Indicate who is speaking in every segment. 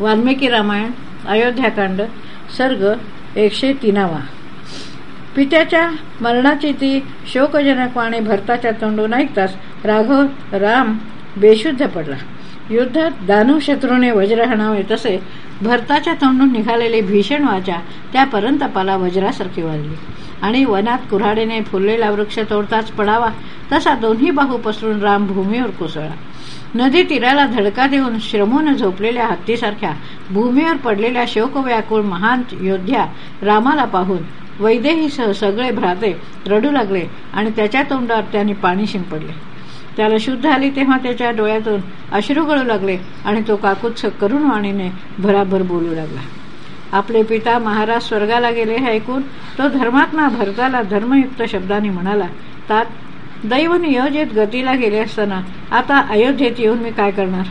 Speaker 1: वाल्मिकी रामायण अयोध्याकांड सर्ग एकशे तीनावा. पित्याच्या मरणाची ती शोकजनक वाणी भरताच्या तोंडून ऐकताच राघव राम बेशुद्ध पडला. युद्धात दानव शत्रूने वज्र हणावे तसे भरताच्या तोंडून निघालेली भीषण वाचा त्या परंतपाला वज्रासारखी वाजली. आणि वनात कुऱ्हाडीने फुललेला वृक्ष तोडताच पडावा तसा दोन्ही बाहू पसरून राम भूमीवर कोसळला. नदी तीराला धडका देऊन श्रमून झोपलेल्या हत्तीसारख्या भूमीवर पडलेल्या शोकव्याकुळ महान योद्ध्या रामाला पाहून वैदेहीसह सगळे भ्राते रडू लागले आणि त्याच्या तोंडावर त्याने पाणी शिंपडले. त्याला शुद्ध आली तेव्हा त्याच्या डोळ्यातून अश्रू गळू लागले आणि तो काकुत्स करुण वाणीने भराभर बोलू लागला. आपले पिता महाराज स्वर्गाला गेले हे ऐकून तो धर्मात्मा भरताला धर्मयुक्त शब्दाने म्हणाला तात दैव नियोजित गतीला गेले असताना आता अयोध्येत येऊन मी काय करणार?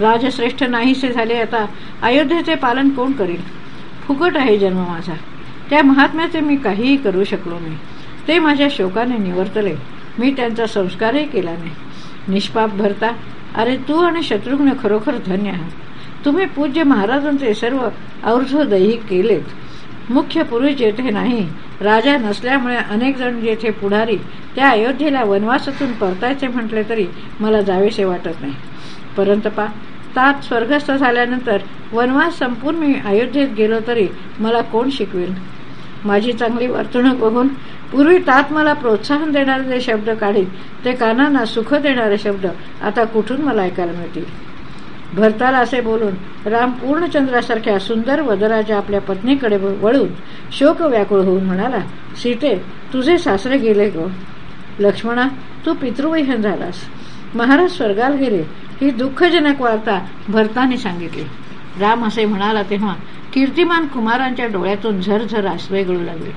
Speaker 1: राजश्रेष्ठ नाहीसे झाले आता अयोध्येचे पालन कोण करील? फुकट आहे जन्म माझा. त्या महात्म्याचे मी काहीही करू शकलो नाही. ते माझ्या शोकाने निवर्तले. मी त्यांचा संस्कारही केला नाही. निष्पाप भरता अरे तू आणि शत्रुघ्न खरोखर धन्य आहात. तुम्ही पूज्य महाराजांचे सर्व और्ध्वदैहिक केलेत. मुख्य पुरुष जेथे नाही राजा नसल्यामुळे अनेक जण जेथे पुढारी त्या अयोध्येला वनवासातून परतायचे म्हटले तरी मला जावेसे वाटत नाही. परंतपा तात स्वर्गस्थ झाल्यानंतर वनवास संपून मी अयोध्येत गेलो तरी मला कोण शिकवेल? माझी चांगली वर्तणूक बघून पूर्वी तात मला प्रोत्साहन देणारे जे शब्द काढीत ते कानांना सुख देणारे शब्द आता कुठून मला ऐकायला मिळतील? भरताला असे बोलून राम पूर्णचंद्रासारख्या सुंदर वदराच्या आपल्या पत्नीकडे वळून शोक व्याकुळ होऊन म्हणाला सीते तुझे सासरे गेले गो. लक्ष्मणा तू पितृवैहन झालास. महाराज स्वर्गाला गेले. ही दुःखजनक वार्ता भरताने सांगितली. राम असे म्हणाला तेव्हा कीर्तिमान कुमारांच्या डोळ्यातून झरझर आश्रय गळू लागले.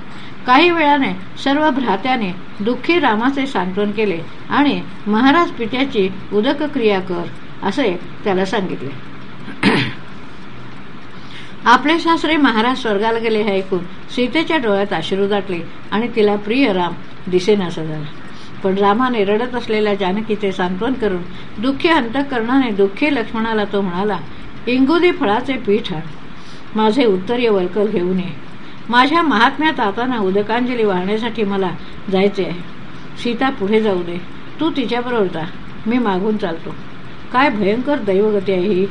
Speaker 1: काही वेळाने सर्व भ्रात्याने दुःखी रामाचे सांत्वन केले आणि महाराज पित्याची उदक क्रिया कर. असे त्याला सांगितले आपले सासरे महाराज स्वर्गाला गेले हे ऐकून सीतेच्या डोळ्यात अश्रू दाटले आणि तिला प्रिय राम दिसेनासा झाला पण रामाने रडत असलेल्या जानकीचे सांत्वन करून दुःखी अंतकरणाने दुःखी लक्ष्मणाला तो म्हणाला इंगुदी फळाचे पीठ आण. माझे उत्तरीय वल्कल घेऊन ये. माझ्या महात्म्या ताताना उदकांजली वाहण्यासाठी मला जायचे आहे. सीता पुढे जाऊ दे. तू तिच्याबरोबर जा. मी मागून चालतो. काय भयंकर दैवगती आहे ही.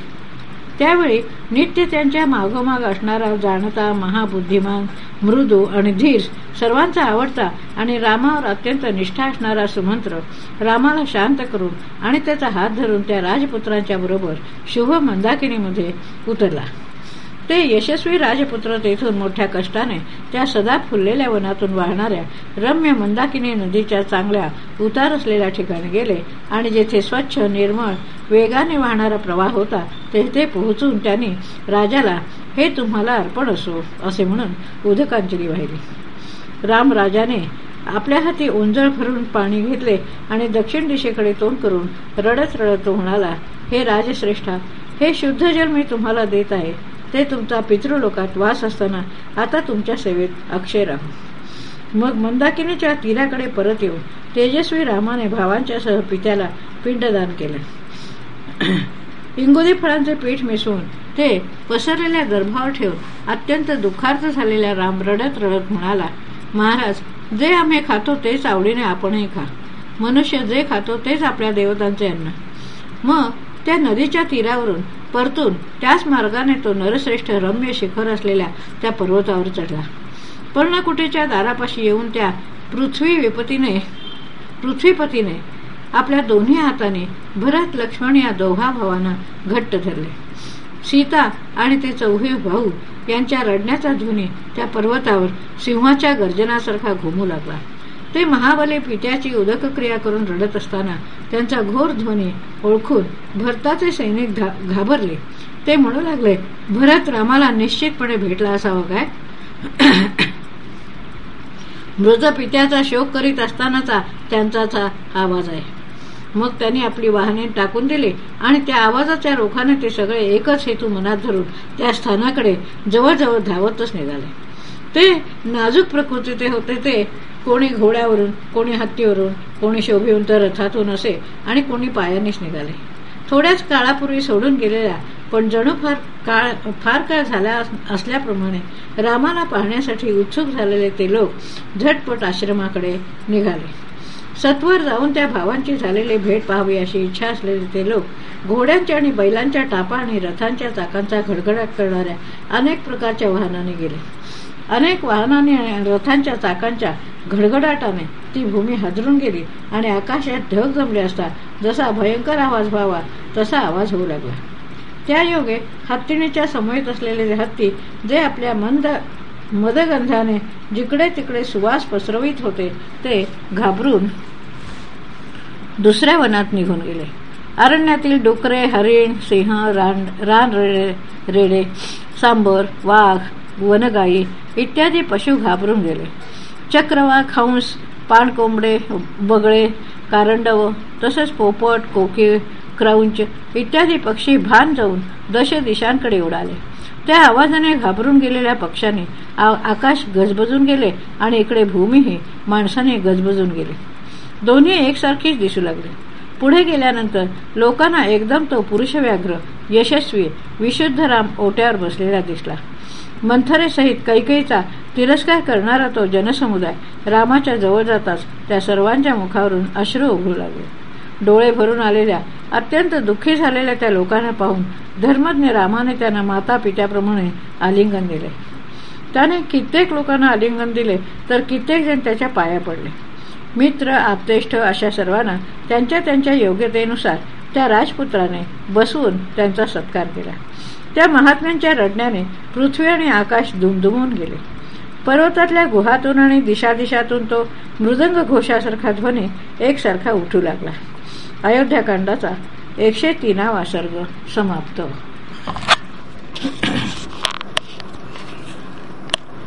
Speaker 1: त्यावेळी नित्य त्यांच्या मागोमाग असणारा जाणता महाबुद्धिमान मृदू आणि धीर सर्वांचा आवडता आणि रामावर अत्यंत निष्ठा असणारा सुमंत्र रामाला शांत करून आणि त्याचा हात धरून त्या राजपुत्रांच्या बरोबर शुभ मंदाकिनीमध्ये उतरला. ते यशस्वी राजपुत्र तेथून मोठ्या कष्टाने त्या सदा फुललेल्या वनातून वाहणाऱ्या रम्य मंदाकिनी नदीच्या चांगल्या उतार असलेल्या ठिकाणी गेले आणि जेथे स्वच्छ निर्मळ वेगाने वाहणारा प्रवाह होता तेथे पोहोचून त्यांनी राजाला हे तुम्हाला अर्पण असो असे म्हणून उदकांजली वाहिली. राम राजाने आपल्या हाती ओंजळ भरून पाणी घेतले आणि दक्षिण दिशेकडे तोंड करून रडत रडत तो म्हणाला हे राजश्रेष्ठा हे शुद्ध जल मी तुम्हाला देत आहे. ते तुमचा पितृलोकात वास असताना आता तुमच्या सेवेत अक्षय राहू. मग मंदाकिनीच्या तीराकडे परत येऊन तेजस्वी रामाने भावांच्या सह पित्याला पिंडदान केलं. इंगोदी फळांचे पीठ मिसळून ते पसरलेल्या गर्भावर ठेवून अत्यंत दुःखार्थ झालेल्या राम रडत रडत म्हणाला महाराज जे आम्ही खातो तेच आवडीने आपणही खा. मनुष्य जे खातो तेच आपल्या देवतांचे अन्न. मग त्या नदीच्या तीरावरून परतून त्याच मार्गाने तो नरश्रेष्ठ रम्य शिखर असलेल्या त्या पर्वतावर चढला. पर्णकुटीच्या दारापाशी येऊन त्या पृथ्वी विपतीने पृथ्वीपतीने आपल्या दोन्ही हाताने भरत लक्ष्मण या दोघा भावांना घट्ट धरले. सीता आणि ते चौहे भाऊ यांच्या रडण्याचा ध्वनी त्या पर्वतावर सिंहाच्या गर्जनासारखा घुमू लागला. ते महाबली पित्याची उदक क्रिया करून रडत असताना त्यांचा घोर ध्वनी ओळखून भरताचे सैनिक घाबरले. ते म्हणू लागले भरत रामाला निश्चितपणे भेटला असावा काय? मृत पित्याचा शोक करीत असतानाचा त्यांचा आवाज आहे. मग त्यांनी आपली वाहने टाकून दिली आणि त्या आवाजाच्या रोखाने ते सगळे एकच हेतू मनात धरून त्या स्थानाकडे जवळजवळ धावतच निघाले. ते नाजूक प्रकृतीचे होते ते. कोणी घोड्यावरून कोणी हत्तीवरून कोणी शोभेवून तर रथातून असे आणि कोणी पायानेच निघाले. थोड्याच काळापूर्वी सोडून गेलेल्या पण जणू फार काळ फार काळ झाला असल्याप्रमाणे रामाला पाहण्यासाठी उत्सुक झालेले ते लोक झटपट आश्रमाकडे निघाले. सत्वर जाऊन त्या भावांची झालेली भेट पाहावी अशी इच्छा असलेले ते लोक घोड्यांच्या आणि बैलांच्या टापा आणि रथांच्या चाकांचा घडघडाट करणाऱ्या अनेक प्रकारच्या वाहनाने गेले. अनेक वाहनाने आणि रथांच्या चाकांच्या घडघडाटाने ती भूमी हदरून गेली आणि आकाशात ढग जमले असता जसा भयंकर आवाज व्हावा तसा आवाज होऊ लागला. त्या योगे हत्तीणीच्या समयेत असलेले हत्ती जे आपल्या मंद मदगंधाने जिकडे तिकडे सुवास पसरवित होते ते घाबरून दुसऱ्या वनात निघून गेले. अरण्यातील डुकरे हरिण सिंह रान रान रेडे रेडे सांबर वाघ वनगाई इत्यादी पशु घाबरून गेले. चक्रवाघ हंस पाणकोंबडे बगळे कारंडव तसेच पोपट कोकी क्रौंच इत्यादी पक्षी भान जाऊन दश दिशांकडे उडाले. त्या आवाजाने घाबरून गेलेल्या पक्षाने आकाश गजबजून गेले आणि इकडे भूमीही माणसाने गजबजून गेले. दोन्ही एकसारखीच दिसू लागले. पुढे गेल्यानंतर लोकांना एकदम तो पुरुषव्याघ्र यशस्वी विशुद्ध राम ओट्यावर बसलेला दिसला. मंथरेसहित कैकेईचा तिरस्कार करणारा तो जनसमुदाय रामाच्या जवळ जाताच त्या सर्वांच्या मुखावरून अश्रू उघडू लागले. डोळे भरून आलेल्या अत्यंत दुःखी झालेल्या त्या लोकांना पाहून धर्मज्ञ रामाने त्यांना माता पित्याप्रमाणे आलिंगन दिले. त्याने कित्येक लोकांना आलिंगन दिले तर कित्येक जण त्याच्या पाया पडले. मित्र आपतेष्ठ अशा सर्वांना त्यांच्या त्यांच्या योग्यतेनुसार त्या राजपुत्राने बसवून त्यांचा सत्कार केला. त्या महात्म्यांच्या रडण्याने पृथ्वी आणि आकाश दुमदुमून गेले. पर्वतातल्या गुहातून आणि दिशादिशातून तो मृदंग घोषासारखा ध्वनी एकसारखा उठू लागला. अयोध्याकांडाचा एकशे तीनावा सर्ग समाप्त.